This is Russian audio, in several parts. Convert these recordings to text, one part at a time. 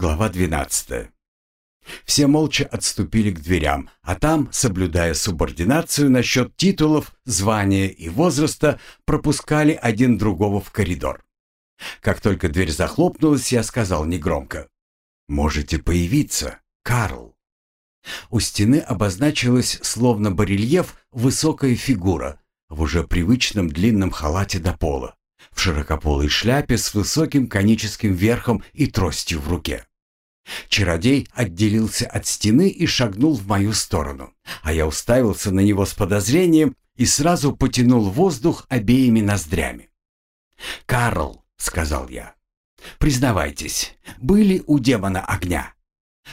Глава 12. Все молча отступили к дверям, а там, соблюдая субординацию насчет титулов, звания и возраста, пропускали один другого в коридор. Как только дверь захлопнулась, я сказал негромко. «Можете появиться, Карл». У стены обозначилась, словно барельеф, высокая фигура в уже привычном длинном халате до пола, в широкополой шляпе с высоким коническим верхом и тростью в руке. Чародей отделился от стены и шагнул в мою сторону, а я уставился на него с подозрением и сразу потянул воздух обеими ноздрями. «Карл», — сказал я, — «признавайтесь, были у демона огня?»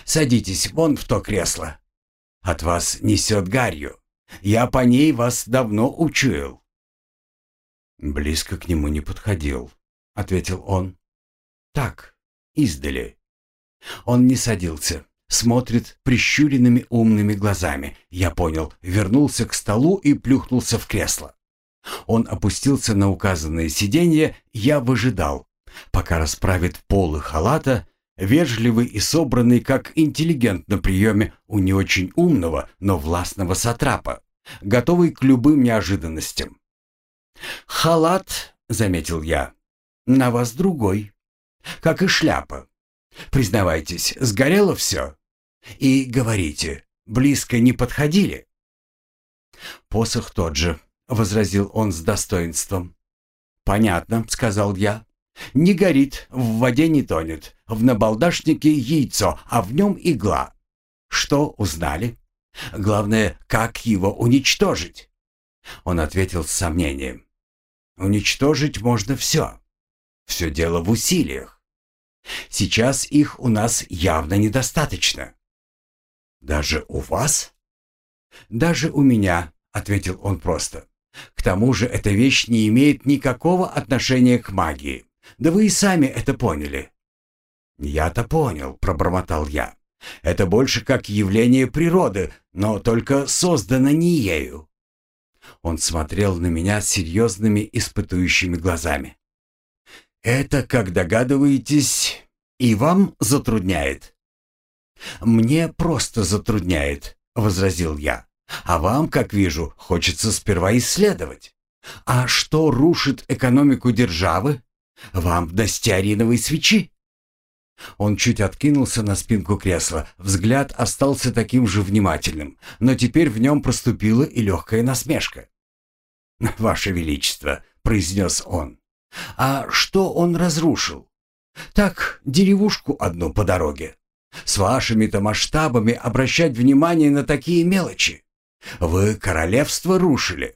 Садитесь вон в то кресло. От вас несет гарью. Я по ней вас давно учуял». «Близко к нему не подходил», — ответил он. «Так, издали». Он не садился, смотрит прищуренными умными глазами. Я понял, вернулся к столу и плюхнулся в кресло. Он опустился на указанное сиденье, я выжидал, пока расправит полы халата Вежливый и собранный, как интеллигент на приеме у не очень умного, но властного сатрапа, готовый к любым неожиданностям. «Халат», — заметил я, — «на вас другой, как и шляпа. Признавайтесь, сгорело все? И говорите, близко не подходили?» «Посох тот же», — возразил он с достоинством. «Понятно», — сказал я. Не горит, в воде не тонет. В набалдашнике яйцо, а в нем игла. Что узнали? Главное, как его уничтожить? Он ответил с сомнением. Уничтожить можно все. Все дело в усилиях. Сейчас их у нас явно недостаточно. Даже у вас? Даже у меня, ответил он просто. К тому же эта вещь не имеет никакого отношения к магии. Да вы и сами это поняли». «Я-то понял», — пробормотал я. «Это больше как явление природы, но только создано не ею». Он смотрел на меня серьезными испытующими глазами. «Это, как догадываетесь, и вам затрудняет?» «Мне просто затрудняет», — возразил я. «А вам, как вижу, хочется сперва исследовать. А что рушит экономику державы?» Вам до стеариновой свечи?» Он чуть откинулся на спинку кресла. Взгляд остался таким же внимательным, но теперь в нем проступила и легкая насмешка. «Ваше Величество», — произнес он, — «а что он разрушил? Так, деревушку одну по дороге. С вашими-то масштабами обращать внимание на такие мелочи. Вы королевство рушили.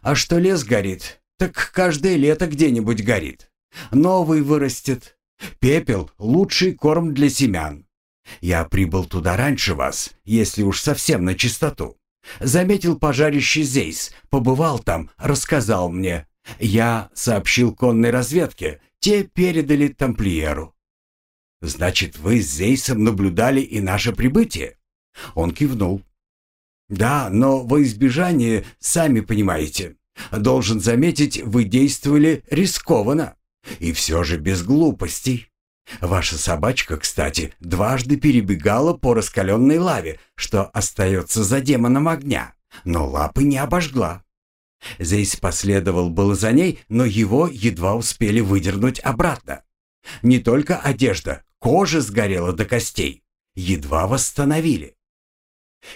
А что лес горит, так каждое лето где-нибудь горит. Новый вырастет. Пепел — лучший корм для семян. Я прибыл туда раньше вас, если уж совсем на чистоту. Заметил пожарище Зейс, побывал там, рассказал мне. Я сообщил конной разведке, те передали тамплиеру. «Значит, вы с Зейсом наблюдали и наше прибытие?» Он кивнул. «Да, но во избежание, сами понимаете. Должен заметить, вы действовали рискованно. И все же без глупостей. Ваша собачка, кстати, дважды перебегала по раскаленной лаве, что остается за демоном огня, но лапы не обожгла. Зейс последовал было за ней, но его едва успели выдернуть обратно. Не только одежда, кожа сгорела до костей. Едва восстановили.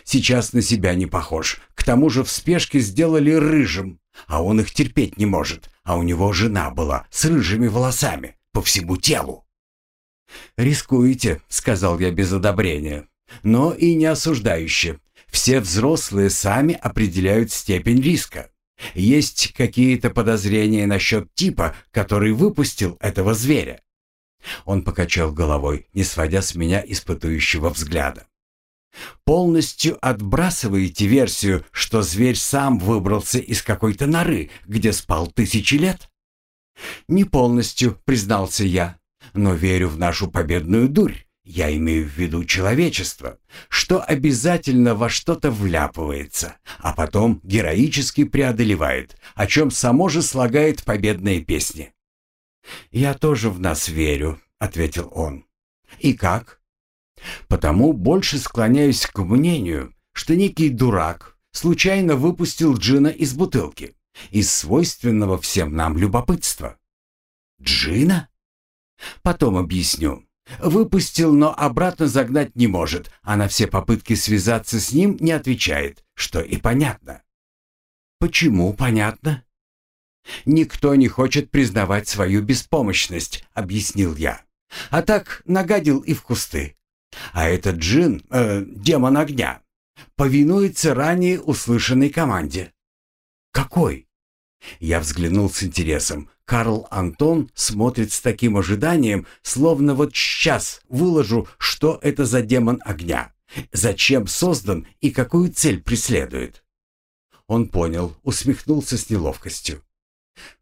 Сейчас на себя не похож. К тому же в спешке сделали рыжим, а он их терпеть не может, а у него жена была с рыжими волосами по всему телу. «Рискуете», — сказал я без одобрения, но и не осуждающе. Все взрослые сами определяют степень риска. Есть какие-то подозрения насчет типа, который выпустил этого зверя. Он покачал головой, не сводя с меня испытующего взгляда. Полностью отбрасываете версию, что зверь сам выбрался из какой-то норы, где спал тысячи лет? Не полностью, признался я, но верю в нашу победную дурь. Я имею в виду человечество, что обязательно во что-то вляпывается, а потом героически преодолевает, о чем само же слагает победные песни. «Я тоже в нас верю», — ответил он. И как? Потому больше склоняюсь к мнению, что некий дурак случайно выпустил джина из бутылки, из свойственного всем нам любопытства. Джина? Потом объясню. Выпустил, но обратно загнать не может, а на все попытки связаться с ним не отвечает, что и понятно. Почему понятно? Никто не хочет признавать свою беспомощность, объяснил я. А так нагадил и в кусты. А этот джин, э, демон огня, повинуется ранее услышанной команде. Какой? Я взглянул с интересом. Карл Антон смотрит с таким ожиданием, словно вот сейчас выложу, что это за демон огня, зачем создан и какую цель преследует. Он понял, усмехнулся с неловкостью.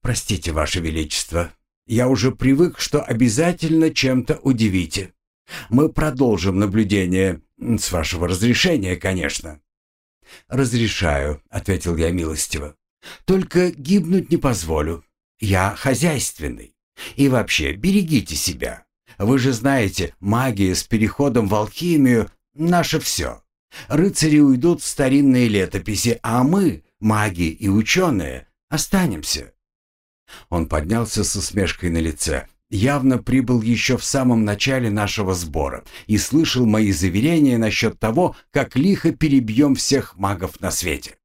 «Простите, Ваше Величество, я уже привык, что обязательно чем-то удивите. Мы продолжим наблюдение, с вашего разрешения, конечно». «Разрешаю», — ответил я милостиво. «Только гибнуть не позволю. Я хозяйственный. И вообще, берегите себя. Вы же знаете, магия с переходом в алхимию — наше все. Рыцари уйдут в старинные летописи, а мы, маги и ученые, останемся. Он поднялся с усмешкой на лице. Явно прибыл еще в самом начале нашего сбора и слышал мои заверения насчет того, как лихо перебьем всех магов на свете.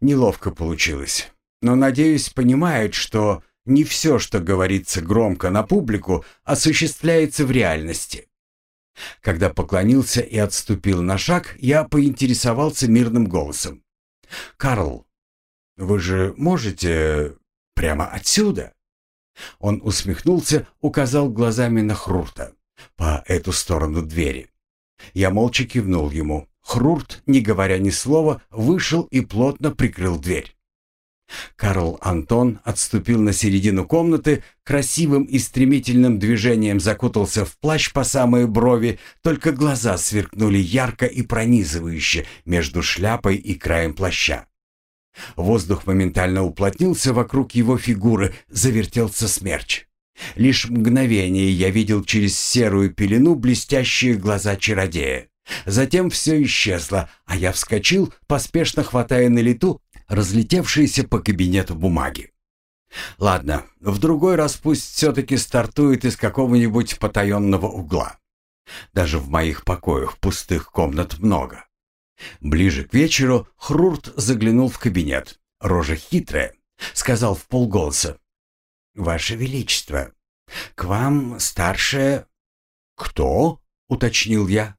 Неловко получилось, но, надеюсь, понимает, что не все, что говорится громко на публику, осуществляется в реальности. Когда поклонился и отступил на шаг, я поинтересовался мирным голосом. «Карл, вы же можете Прямо отсюда?» Он усмехнулся, указал глазами на Хрурта, по эту сторону двери. Я молча кивнул ему. Хрурт, не говоря ни слова, вышел и плотно прикрыл дверь. Карл Антон отступил на середину комнаты, красивым и стремительным движением закутался в плащ по самые брови, только глаза сверкнули ярко и пронизывающе между шляпой и краем плаща. Воздух моментально уплотнился вокруг его фигуры, завертелся смерч. Лишь мгновение я видел через серую пелену блестящие глаза чародея. Затем все исчезло, а я вскочил, поспешно хватая на лету разлетевшиеся по кабинету бумаги. Ладно, в другой раз пусть все-таки стартует из какого-нибудь потаенного угла. Даже в моих покоях пустых комнат много. Ближе к вечеру Хрурт заглянул в кабинет. Рожа хитрая, сказал в полголоса. «Ваше Величество, к вам старшая...» «Кто?» — уточнил я.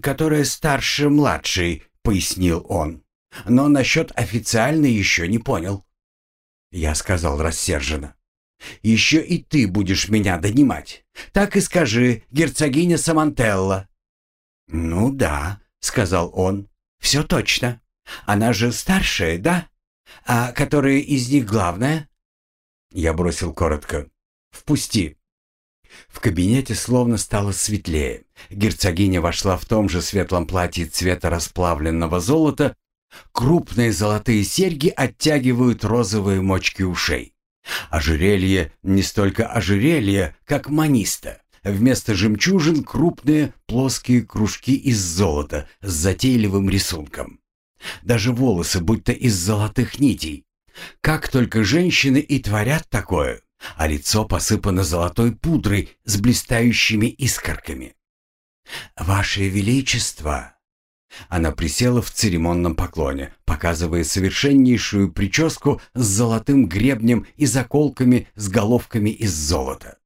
«Которая старше младшей», — пояснил он. «Но насчет официальной еще не понял». Я сказал рассерженно. «Еще и ты будешь меня донимать. Так и скажи, герцогиня Самантелла». «Ну да», сказал он. «Все точно. Она же старшая, да? А которая из них главная?» Я бросил коротко. «Впусти». В кабинете словно стало светлее. Герцогиня вошла в том же светлом платье цвета расплавленного золота. Крупные золотые серьги оттягивают розовые мочки ушей. Ожерелье не столько ожерелье, как маниста. Вместо жемчужин крупные плоские кружки из золота с затейливым рисунком. Даже волосы будто из золотых нитей. Как только женщины и творят такое, а лицо посыпано золотой пудрой с блистающими искорками. «Ваше Величество!» Она присела в церемонном поклоне, показывая совершеннейшую прическу с золотым гребнем и заколками с головками из золота.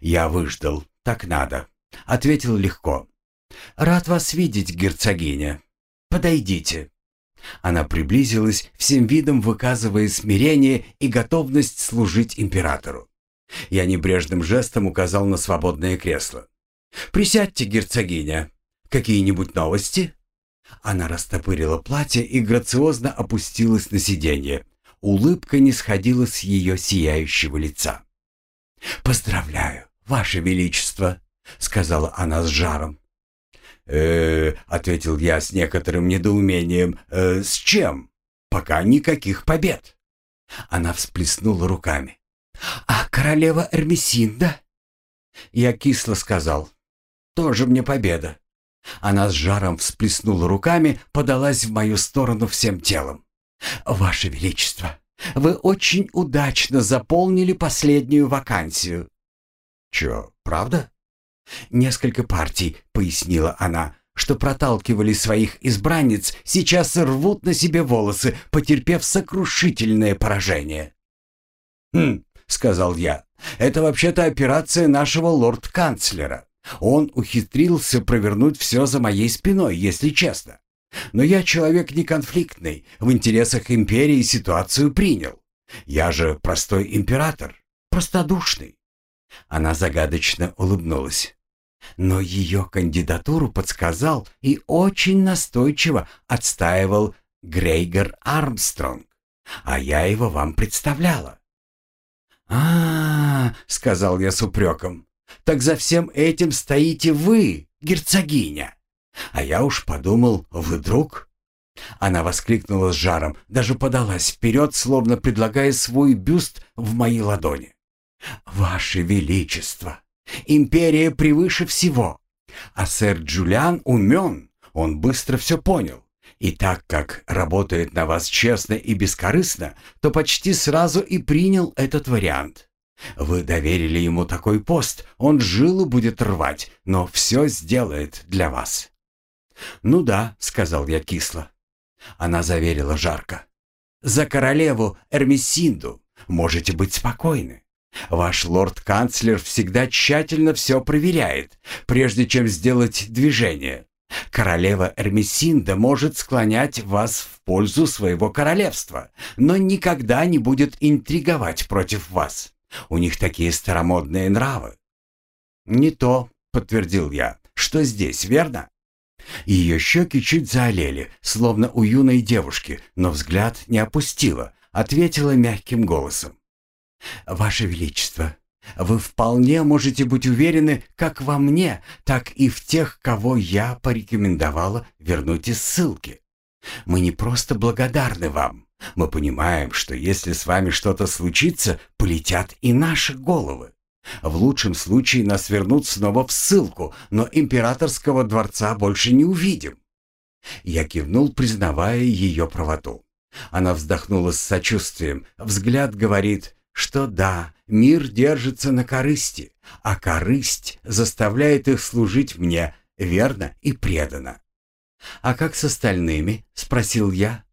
«Я выждал. Так надо», — ответил легко. «Рад вас видеть, герцогиня. Подойдите». Она приблизилась, всем видом выказывая смирение и готовность служить императору. Я небрежным жестом указал на свободное кресло. «Присядьте, герцогиня. Какие-нибудь новости?» Она растопырила платье и грациозно опустилась на сиденье. Улыбка не сходила с ее сияющего лица. «Поздравляю, Ваше Величество», — сказала она с жаром. э ответил я с некоторым недоумением. «Э, «С чем? Пока никаких побед». Она всплеснула руками. «А королева Эрмесинда?» Я кисло сказал. «Тоже мне победа». Она с жаром всплеснула руками, подалась в мою сторону всем телом. «Ваше Величество, вы очень удачно заполнили последнюю вакансию». «Чё, правда?» «Несколько партий», — пояснила она, что проталкивали своих избранниц, сейчас рвут на себе волосы, потерпев сокрушительное поражение. «Хм», — сказал я, — «это вообще-то операция нашего лорд-канцлера. Он ухитрился провернуть все за моей спиной, если честно. Но я человек не конфликтный, в интересах империи ситуацию принял. Я же простой император, простодушный». Она загадочно улыбнулась. Но ее кандидатуру подсказал и очень настойчиво отстаивал Грейгор Армстронг, а я его вам представляла. а, -а, -а сказал я с упреком, — «так за всем этим стоите вы, герцогиня. А я уж подумал, вы друг». Она воскликнула с жаром, даже подалась вперед, словно предлагая свой бюст в мои ладони. «Ваше Величество! Империя превыше всего. А сэр Джулиан умен, он быстро все понял. И так как работает на вас честно и бескорыстно, то почти сразу и принял этот вариант. Вы доверили ему такой пост, он жилу будет рвать, но все сделает для вас. «Ну да», — сказал я кисло. Она заверила жарко. «За королеву Эрмисинду можете быть спокойны. Ваш лорд-канцлер всегда тщательно все проверяет, прежде чем сделать движение. Королева Эрмисинда может склонять вас в пользу своего королевства, но никогда не будет интриговать против вас. У них такие старомодные нравы. Не то, подтвердил я, что здесь, верно? Ее щеки чуть заолели, словно у юной девушки, но взгляд не опустила, ответила мягким голосом. «Ваше Величество, вы вполне можете быть уверены как во мне, так и в тех, кого я порекомендовала вернуть из ссылки. Мы не просто благодарны вам. Мы понимаем, что если с вами что-то случится, полетят и наши головы. В лучшем случае нас вернут снова в ссылку, но императорского дворца больше не увидим. Я кивнул, признавая ее правоту. Она вздохнула с сочувствием. Взгляд говорит, что да, мир держится на корысти, а корысть заставляет их служить мне верно и преданно. «А как с остальными?» — спросил я.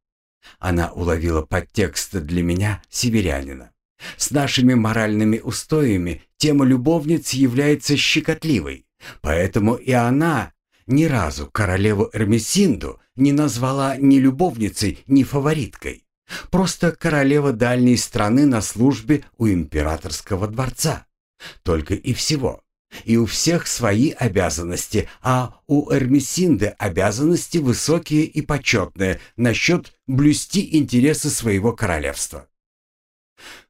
Она уловила подтекст для меня, северянина. С нашими моральными устоями тема любовниц является щекотливой, поэтому и она ни разу королеву Эрмесинду не назвала ни любовницей, ни фавориткой. Просто королева дальней страны на службе у императорского дворца. Только и всего. И у всех свои обязанности, а у Эрмисинды обязанности высокие и почетные насчет блюсти интересы своего королевства.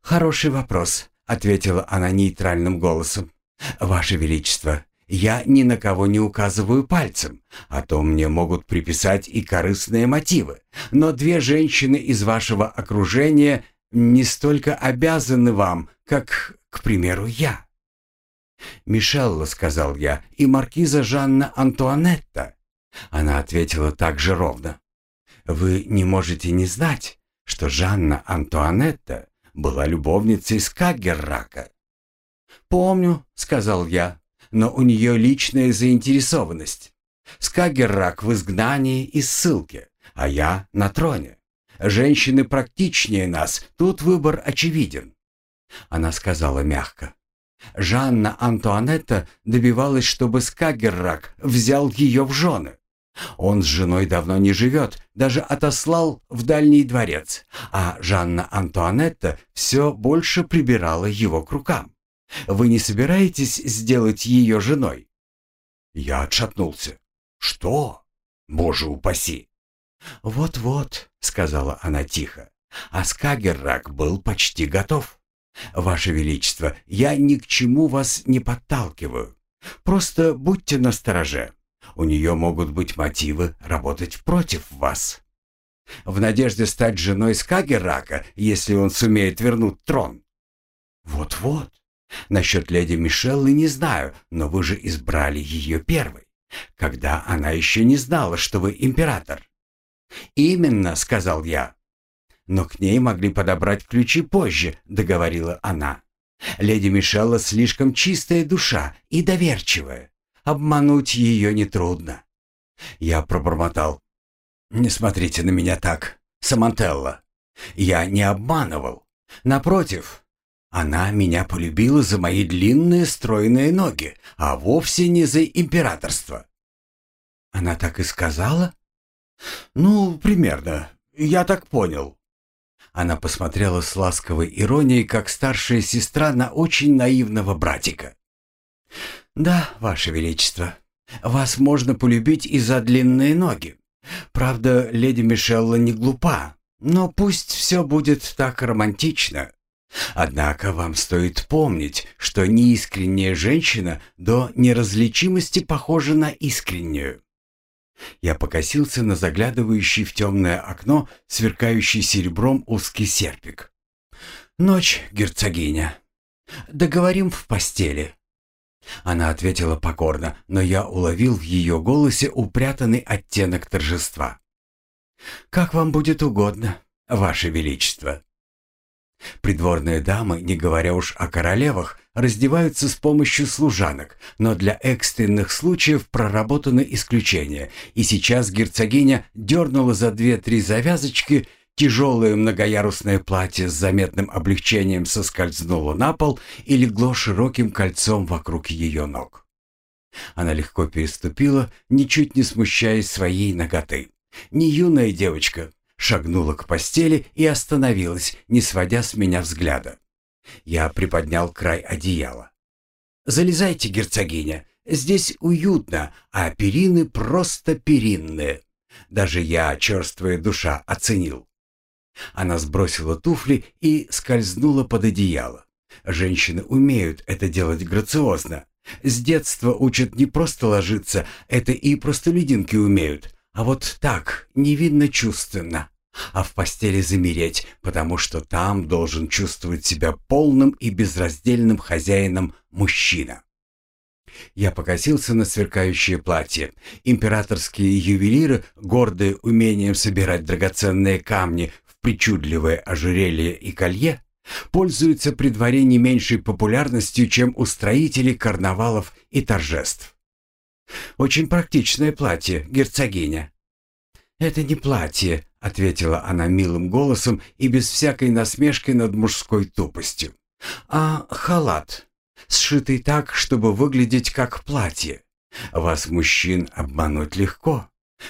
«Хороший вопрос», — ответила она нейтральным голосом. «Ваше Величество, я ни на кого не указываю пальцем, а то мне могут приписать и корыстные мотивы. Но две женщины из вашего окружения не столько обязаны вам, как, к примеру, я. «Мишелла», — сказал я, — «и маркиза Жанна Антуанетта». Она ответила так же ровно. «Вы не можете не знать, что Жанна Антуанетта была любовницей Скагеррака». «Помню», — сказал я, но у нее личная заинтересованность. Скагеррак в изгнании и ссылке, а я на троне. Женщины практичнее нас, тут выбор очевиден. Она сказала мягко. Жанна Антуанетта добивалась, чтобы Скагеррак взял ее в жены. Он с женой давно не живет, даже отослал в дальний дворец, а Жанна Антуанетта все больше прибирала его к рукам. Вы не собираетесь сделать ее женой?» Я отшатнулся. «Что? Боже упаси!» «Вот-вот», — сказала она тихо, а Скагеррак был почти готов. «Ваше Величество, я ни к чему вас не подталкиваю. Просто будьте настороже. У нее могут быть мотивы работать против вас. В надежде стать женой Скагеррака, если он сумеет вернуть трон». «Вот-вот. Насчет леди Мишеллы не знаю, но вы же избрали ее первой, когда она еще не знала, что вы император. «Именно», — сказал я. «Но к ней могли подобрать ключи позже», — договорила она. «Леди Мишелла слишком чистая душа и доверчивая. Обмануть ее нетрудно». Я пробормотал. «Не смотрите на меня так, Самантелла. Я не обманывал. Напротив, она меня полюбила за мои длинные стройные ноги, а вовсе не за императорство». «Она так и сказала?» «Ну, примерно. Я так понял». Она посмотрела с ласковой иронией, как старшая сестра на очень наивного братика. «Да, Ваше Величество, вас можно полюбить и за длинные ноги. Правда, леди Мишелла не глупа, но пусть все будет так романтично. Однако вам стоит помнить, что неискренняя женщина до неразличимости похожа на искреннюю. Я покосился на заглядывающий в темное окно, сверкающий серебром узкий серпик. «Ночь, герцогиня. Договорим в постели». Она ответила покорно, но я уловил в ее голосе упрятанный оттенок торжества. «Как вам будет угодно, ваше величество». Придворные дамы, не говоря уж о королевах, раздеваются с помощью служанок, но для экстренных случаев проработаны исключения, и сейчас герцогиня дернула за две-три завязочки, тяжелое многоярусное платье с заметным облегчением соскользнуло на пол и легло широким кольцом вокруг ее ног. Она легко переступила, ничуть не смущаясь своей ноготы. Не юная девочка, шагнула к постели и остановилась, не сводя с меня взгляда. Я приподнял край одеяла. «Залезайте, герцогиня, здесь уютно, а перины просто перинные. Даже я, черствая душа, оценил». Она сбросила туфли и скользнула под одеяло. Женщины умеют это делать грациозно. С детства учат не просто ложиться, это и простолюдинки умеют, а вот так, невинно чувственно, а в постели замереть, потому что там должен чувствовать себя полным и безраздельным хозяином мужчина. Я покосился на сверкающее платье. Императорские ювелиры, гордые умением собирать драгоценные камни в причудливое ожерелье и колье, пользуются при дворе не меньшей популярностью, чем устроители карнавалов и торжеств. Очень практичное платье, герцогиня. Это не платье, ответила она милым голосом и без всякой насмешки над мужской тупостью. А халат, сшитый так, чтобы выглядеть как платье. Вас, мужчин, обмануть легко.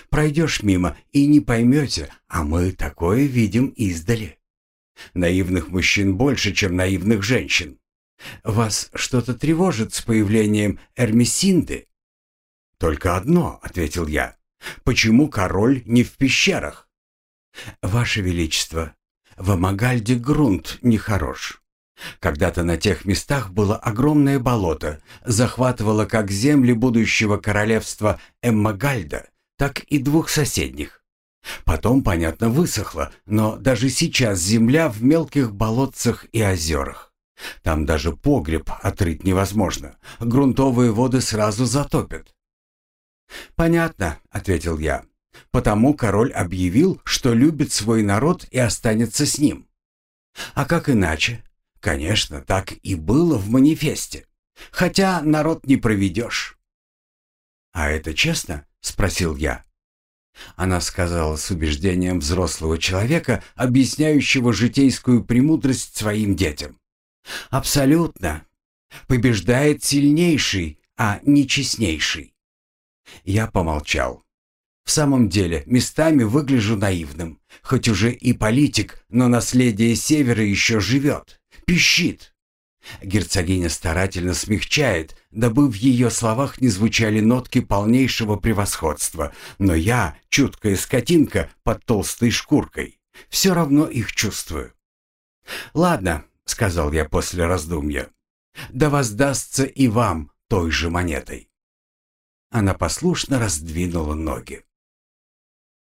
Пройдешь мимо и не поймете, а мы такое видим издали. Наивных мужчин больше, чем наивных женщин. Вас что-то тревожит с появлением Эрмисинды? «Только одно», — ответил я. «Почему король не в пещерах?» «Ваше Величество, в Амагальде грунт нехорош. Когда-то на тех местах было огромное болото, захватывало как земли будущего королевства Эммагальда, так и двух соседних. Потом, понятно, высохло, но даже сейчас земля в мелких болотцах и озерах. Там даже погреб отрыть невозможно, грунтовые воды сразу затопят. «Понятно», — ответил я. «Потому король объявил, что любит свой народ и останется с ним». «А как иначе?» «Конечно, так и было в манифесте. Хотя народ не проведешь». «А это честно?» — спросил я. Она сказала с убеждением взрослого человека, объясняющего житейскую премудрость своим детям. «Абсолютно. Побеждает сильнейший, а не честнейший. Я помолчал. В самом деле, местами выгляжу наивным. Хоть уже и политик, но наследие Севера еще живет. Пищит. Герцогиня старательно смягчает, дабы в ее словах не звучали нотки полнейшего превосходства. Но я, чуткая скотинка под толстой шкуркой, все равно их чувствую. «Ладно», — сказал я после раздумья, — «да воздастся и вам той же монетой». Она послушно раздвинула ноги.